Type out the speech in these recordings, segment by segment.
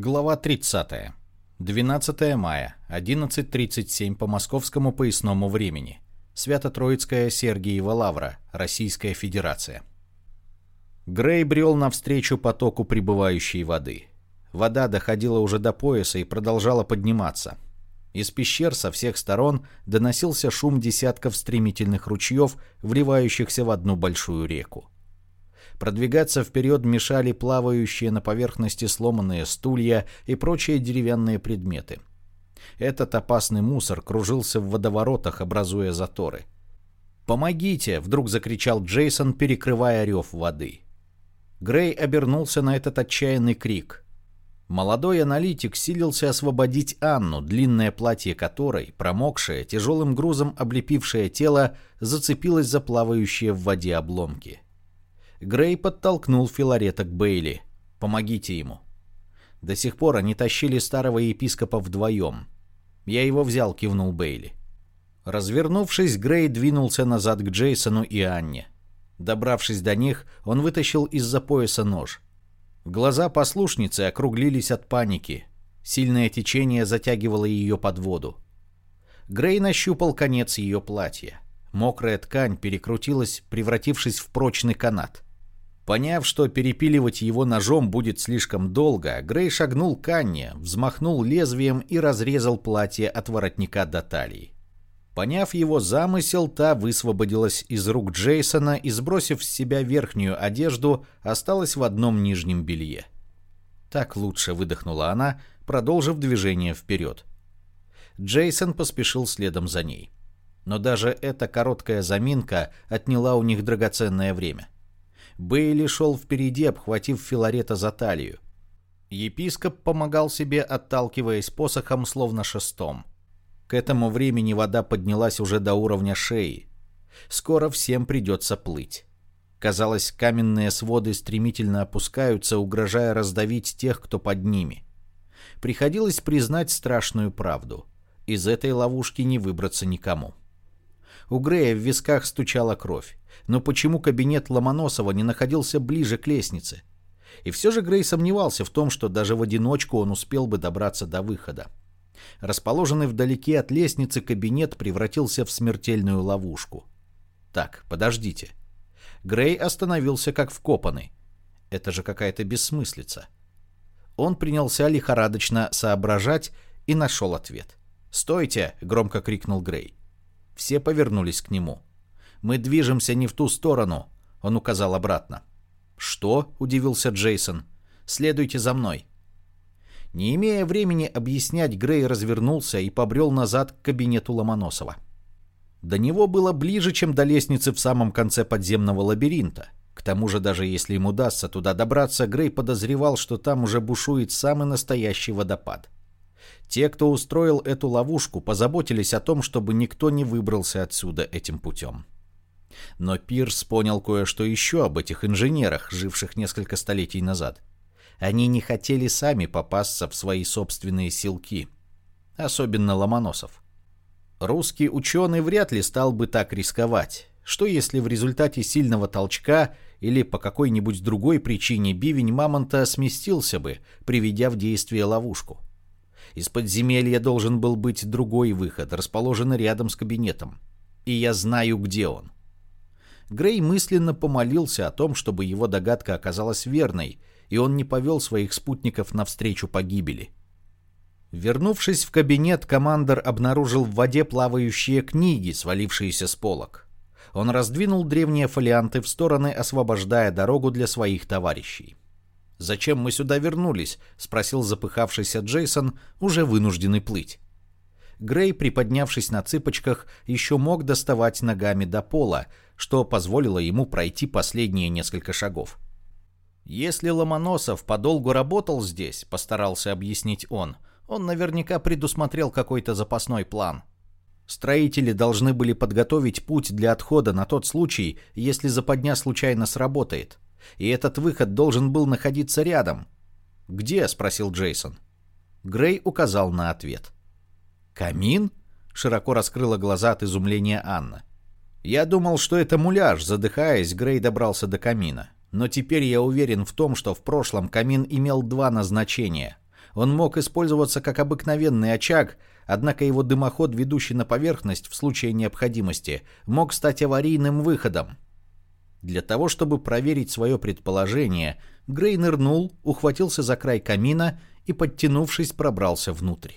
Глава 30. 12 мая, 11.37 по московскому поясному времени. Свято-Троицкая Сергиева Лавра, Российская Федерация. Грей брел навстречу потоку прибывающей воды. Вода доходила уже до пояса и продолжала подниматься. Из пещер со всех сторон доносился шум десятков стремительных ручьев, вливающихся в одну большую реку. Продвигаться вперед мешали плавающие на поверхности сломанные стулья и прочие деревянные предметы. Этот опасный мусор кружился в водоворотах, образуя заторы. «Помогите!» — вдруг закричал Джейсон, перекрывая рев воды. Грей обернулся на этот отчаянный крик. Молодой аналитик силился освободить Анну, длинное платье которой, промокшее, тяжелым грузом облепившее тело, зацепилось за плавающие в воде обломки. Грей подтолкнул Филарета к Бейли. «Помогите ему». До сих пор они тащили старого епископа вдвоем. «Я его взял», — кивнул Бейли. Развернувшись, Грей двинулся назад к Джейсону и Анне. Добравшись до них, он вытащил из-за пояса нож. Глаза послушницы округлились от паники. Сильное течение затягивало ее под воду. Грей нащупал конец ее платья. Мокрая ткань перекрутилась, превратившись в прочный канат. Поняв, что перепиливать его ножом будет слишком долго, Грей шагнул к Анне, взмахнул лезвием и разрезал платье от воротника до талии. Поняв его замысел, та высвободилась из рук Джейсона и, сбросив с себя верхнюю одежду, осталась в одном нижнем белье. Так лучше выдохнула она, продолжив движение вперед. Джейсон поспешил следом за ней. Но даже эта короткая заминка отняла у них драгоценное время. Бейли шел впереди, обхватив Филарета за талию. Епископ помогал себе, отталкиваясь посохом, словно шестом. К этому времени вода поднялась уже до уровня шеи. Скоро всем придется плыть. Казалось, каменные своды стремительно опускаются, угрожая раздавить тех, кто под ними. Приходилось признать страшную правду. Из этой ловушки не выбраться никому. У Грея в висках стучала кровь. Но почему кабинет Ломоносова не находился ближе к лестнице? И все же Грей сомневался в том, что даже в одиночку он успел бы добраться до выхода. Расположенный вдалеке от лестницы кабинет превратился в смертельную ловушку. Так, подождите. Грей остановился как вкопанный. Это же какая-то бессмыслица. Он принялся лихорадочно соображать и нашел ответ. «Стойте!» — громко крикнул Грей. Все повернулись к нему. «Мы движемся не в ту сторону», — он указал обратно. «Что?» — удивился Джейсон. «Следуйте за мной». Не имея времени объяснять, Грей развернулся и побрел назад к кабинету Ломоносова. До него было ближе, чем до лестницы в самом конце подземного лабиринта. К тому же, даже если им удастся туда добраться, Грей подозревал, что там уже бушует самый настоящий водопад. Те, кто устроил эту ловушку, позаботились о том, чтобы никто не выбрался отсюда этим путем. Но Пирс понял кое-что еще об этих инженерах, живших несколько столетий назад. Они не хотели сами попасться в свои собственные силки. Особенно Ломоносов. Русский ученый вряд ли стал бы так рисковать. Что если в результате сильного толчка или по какой-нибудь другой причине бивень мамонта сместился бы, приведя в действие ловушку? Из подземелья должен был быть другой выход, расположенный рядом с кабинетом. И я знаю, где он. Грей мысленно помолился о том, чтобы его догадка оказалась верной, и он не повел своих спутников навстречу погибели. Вернувшись в кабинет, командор обнаружил в воде плавающие книги, свалившиеся с полок. Он раздвинул древние фолианты в стороны, освобождая дорогу для своих товарищей. «Зачем мы сюда вернулись?» — спросил запыхавшийся Джейсон, уже вынужденный плыть. Грей, приподнявшись на цыпочках, еще мог доставать ногами до пола, что позволило ему пройти последние несколько шагов. «Если Ломоносов подолгу работал здесь», — постарался объяснить он, он наверняка предусмотрел какой-то запасной план. Строители должны были подготовить путь для отхода на тот случай, если западня случайно сработает. И этот выход должен был находиться рядом. «Где?» — спросил Джейсон. Грей указал на ответ. «Камин?» — широко раскрыла глаза от изумления Анна. «Я думал, что это муляж», — задыхаясь, Грей добрался до камина. Но теперь я уверен в том, что в прошлом камин имел два назначения. Он мог использоваться как обыкновенный очаг, однако его дымоход, ведущий на поверхность в случае необходимости, мог стать аварийным выходом. Для того, чтобы проверить свое предположение, Грей нырнул, ухватился за край камина и, подтянувшись, пробрался внутрь.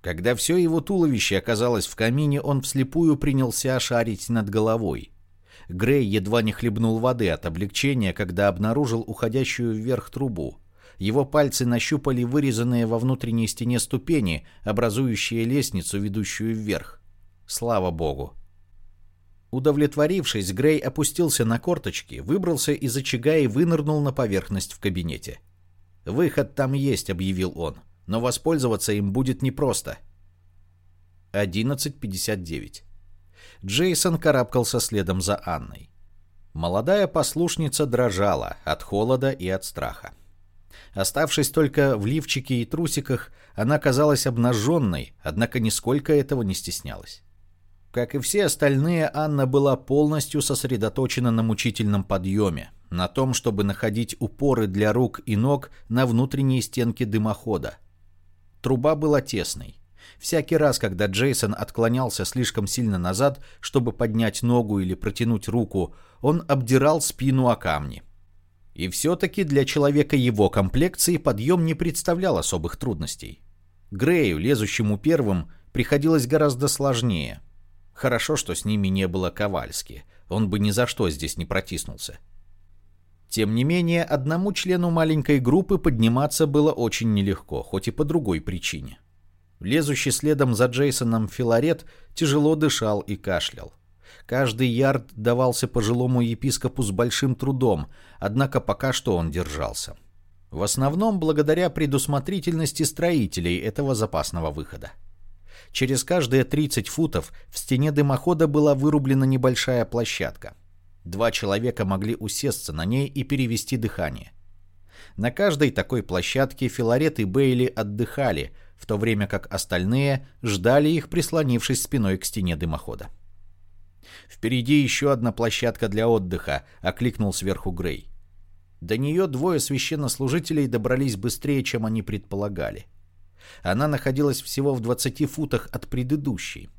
Когда все его туловище оказалось в камине, он вслепую принялся шарить над головой. Грей едва не хлебнул воды от облегчения, когда обнаружил уходящую вверх трубу. Его пальцы нащупали вырезанные во внутренней стене ступени, образующие лестницу, ведущую вверх. Слава богу. Удовлетворившись, Грей опустился на корточки, выбрался из очага и вынырнул на поверхность в кабинете. «Выход там есть», — объявил он, — «но воспользоваться им будет непросто». 11.59. Джейсон карабкался следом за Анной. Молодая послушница дрожала от холода и от страха. Оставшись только в лифчике и трусиках, она казалась обнаженной, однако нисколько этого не стеснялась. Как и все остальные, Анна была полностью сосредоточена на мучительном подъеме, на том, чтобы находить упоры для рук и ног на внутренней стенке дымохода. Труба была тесной. Всякий раз, когда Джейсон отклонялся слишком сильно назад, чтобы поднять ногу или протянуть руку, он обдирал спину о камни. И все-таки для человека его комплекции подъем не представлял особых трудностей. Грею, лезущему первым, приходилось гораздо сложнее – Хорошо, что с ними не было Ковальски. Он бы ни за что здесь не протиснулся. Тем не менее, одному члену маленькой группы подниматься было очень нелегко, хоть и по другой причине. Лезущий следом за Джейсоном Филарет тяжело дышал и кашлял. Каждый ярд давался пожилому епископу с большим трудом, однако пока что он держался. В основном благодаря предусмотрительности строителей этого запасного выхода. Через каждые 30 футов в стене дымохода была вырублена небольшая площадка. Два человека могли усесться на ней и перевести дыхание. На каждой такой площадке Филарет и Бейли отдыхали, в то время как остальные ждали их, прислонившись спиной к стене дымохода. «Впереди еще одна площадка для отдыха», — окликнул сверху Грей. До нее двое священнослужителей добрались быстрее, чем они предполагали. Она находилась всего в 20 футах от предыдущей.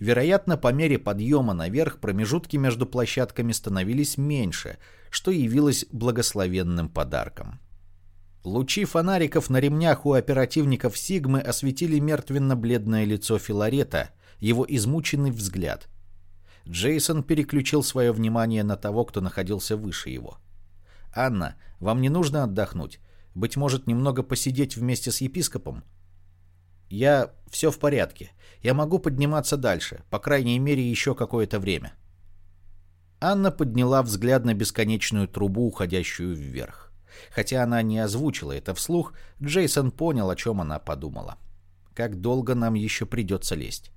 Вероятно, по мере подъема наверх промежутки между площадками становились меньше, что явилось благословенным подарком. Лучи фонариков на ремнях у оперативников Сигмы осветили мертвенно-бледное лицо Филарета, его измученный взгляд. Джейсон переключил свое внимание на того, кто находился выше его. «Анна, вам не нужно отдохнуть? Быть может, немного посидеть вместе с епископом?» Я... все в порядке. Я могу подниматься дальше, по крайней мере, еще какое-то время. Анна подняла взгляд на бесконечную трубу, уходящую вверх. Хотя она не озвучила это вслух, Джейсон понял, о чем она подумала. Как долго нам еще придется лезть?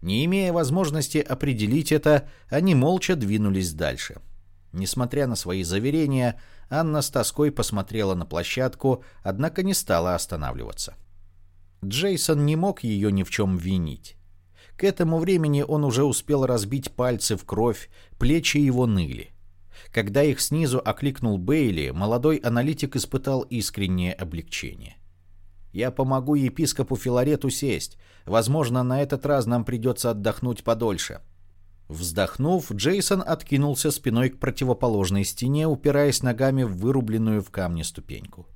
Не имея возможности определить это, они молча двинулись дальше. Несмотря на свои заверения, Анна с тоской посмотрела на площадку, однако не стала останавливаться. Джейсон не мог ее ни в чем винить. К этому времени он уже успел разбить пальцы в кровь, плечи его ныли. Когда их снизу окликнул Бейли, молодой аналитик испытал искреннее облегчение. «Я помогу епископу Филарету сесть. Возможно, на этот раз нам придется отдохнуть подольше». Вздохнув, Джейсон откинулся спиной к противоположной стене, упираясь ногами в вырубленную в камне ступеньку.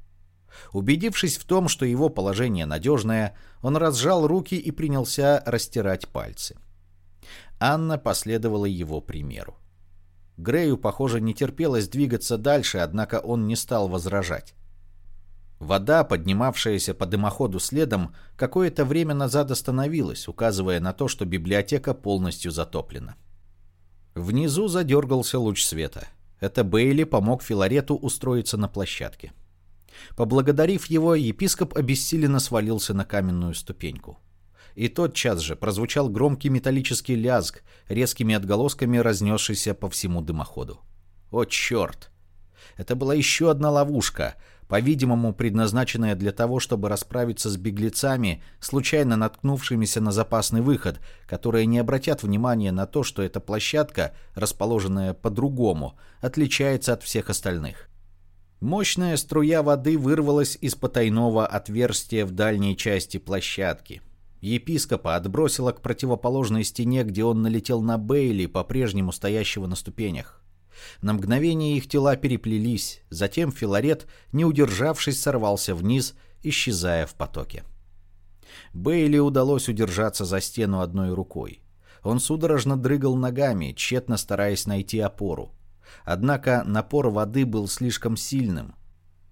Убедившись в том, что его положение надежное, он разжал руки и принялся растирать пальцы. Анна последовала его примеру. Грею, похоже, не терпелось двигаться дальше, однако он не стал возражать. Вода, поднимавшаяся по дымоходу следом, какое-то время назад остановилась, указывая на то, что библиотека полностью затоплена. Внизу задергался луч света. Это Бейли помог Филарету устроиться на площадке. Поблагодарив его, епископ обессиленно свалился на каменную ступеньку. И тотчас же прозвучал громкий металлический лязг, резкими отголосками разнесшийся по всему дымоходу. О, черт! Это была еще одна ловушка, по-видимому, предназначенная для того, чтобы расправиться с беглецами, случайно наткнувшимися на запасный выход, которые не обратят внимания на то, что эта площадка, расположенная по-другому, отличается от всех остальных. Мощная струя воды вырвалась из потайного отверстия в дальней части площадки. Епископа отбросило к противоположной стене, где он налетел на Бейли, по-прежнему стоящего на ступенях. На мгновение их тела переплелись, затем Филарет, не удержавшись, сорвался вниз, исчезая в потоке. Бейли удалось удержаться за стену одной рукой. Он судорожно дрыгал ногами, тщетно стараясь найти опору. Однако напор воды был слишком сильным.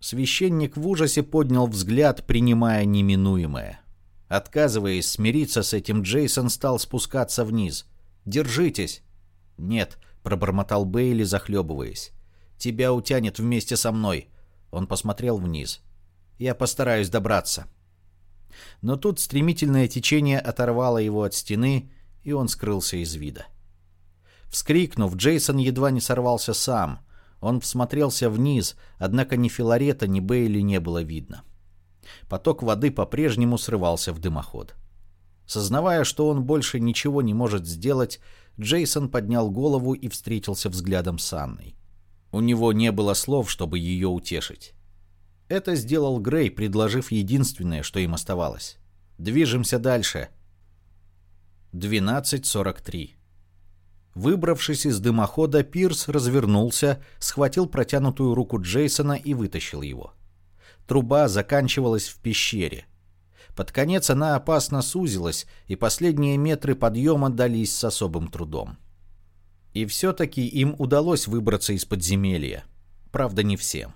Священник в ужасе поднял взгляд, принимая неминуемое. Отказываясь смириться с этим, Джейсон стал спускаться вниз. «Держитесь!» «Нет», — пробормотал Бейли, захлебываясь. «Тебя утянет вместе со мной». Он посмотрел вниз. «Я постараюсь добраться». Но тут стремительное течение оторвало его от стены, и он скрылся из вида. Вскрикнув, Джейсон едва не сорвался сам. Он всмотрелся вниз, однако ни Филарета, ни Бейли не было видно. Поток воды по-прежнему срывался в дымоход. Сознавая, что он больше ничего не может сделать, Джейсон поднял голову и встретился взглядом с Анной. У него не было слов, чтобы ее утешить. Это сделал Грей, предложив единственное, что им оставалось. «Движемся дальше». 12.43 Выбравшись из дымохода, Пирс развернулся, схватил протянутую руку Джейсона и вытащил его. Труба заканчивалась в пещере. Под конец она опасно сузилась, и последние метры подъема дались с особым трудом. И все-таки им удалось выбраться из подземелья. Правда, не всем.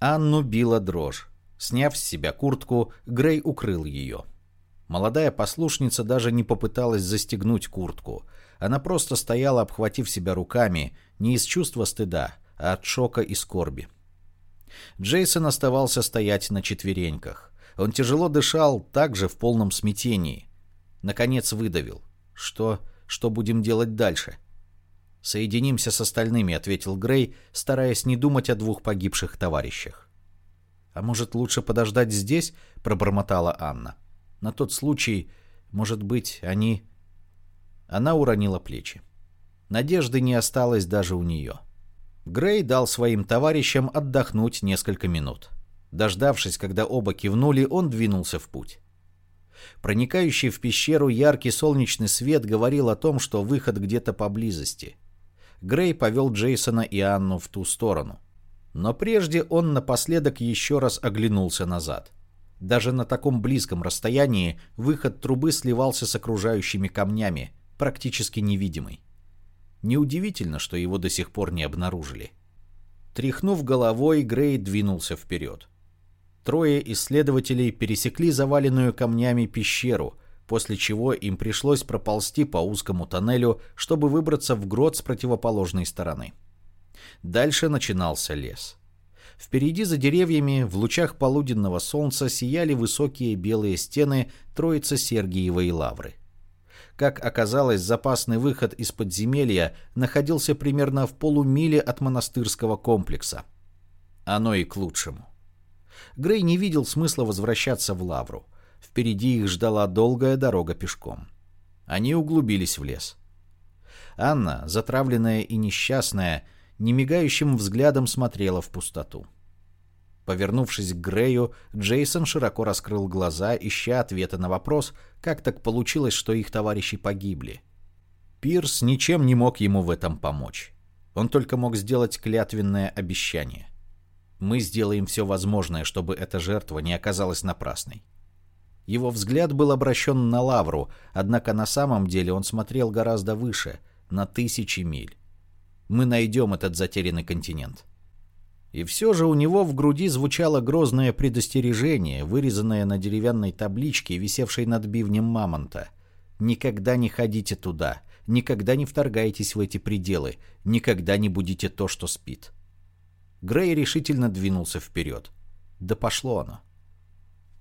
Анну била дрожь. Сняв с себя куртку, Грей укрыл ее. Молодая послушница даже не попыталась застегнуть куртку. Она просто стояла, обхватив себя руками, не из чувства стыда, а от шока и скорби. Джейсон оставался стоять на четвереньках. Он тяжело дышал, также в полном смятении. Наконец выдавил. «Что... что будем делать дальше?» «Соединимся с остальными», — ответил Грей, стараясь не думать о двух погибших товарищах. «А может, лучше подождать здесь?» — пробормотала Анна. «На тот случай, может быть, они...» Она уронила плечи. Надежды не осталось даже у нее. Грей дал своим товарищам отдохнуть несколько минут. Дождавшись, когда оба кивнули, он двинулся в путь. Проникающий в пещеру яркий солнечный свет говорил о том, что выход где-то поблизости. Грей повел Джейсона и Анну в ту сторону. Но прежде он напоследок еще раз оглянулся назад. Даже на таком близком расстоянии выход трубы сливался с окружающими камнями, практически невидимый. Неудивительно, что его до сих пор не обнаружили. Тряхнув головой, Грей двинулся вперед. Трое исследователей пересекли заваленную камнями пещеру, после чего им пришлось проползти по узкому тоннелю, чтобы выбраться в грот с противоположной стороны. Дальше начинался лес. Впереди за деревьями в лучах полуденного солнца сияли высокие белые стены Троицы Сергиевой лавры. Как оказалось, запасный выход из подземелья находился примерно в полумиле от монастырского комплекса. Оно и к лучшему. Грей не видел смысла возвращаться в лавру. Впереди их ждала долгая дорога пешком. Они углубились в лес. Анна, затравленная и несчастная, немигающим взглядом смотрела в пустоту. Повернувшись к Грею, Джейсон широко раскрыл глаза, ища ответа на вопрос, как так получилось, что их товарищи погибли. Пирс ничем не мог ему в этом помочь. Он только мог сделать клятвенное обещание. Мы сделаем все возможное, чтобы эта жертва не оказалась напрасной. Его взгляд был обращен на Лавру, однако на самом деле он смотрел гораздо выше, на тысячи миль. Мы найдем этот затерянный континент. И все же у него в груди звучало грозное предостережение, вырезанное на деревянной табличке, висевшей над бивнем мамонта. «Никогда не ходите туда, никогда не вторгайтесь в эти пределы, никогда не будите то, что спит». Грей решительно двинулся вперед. Да пошло оно.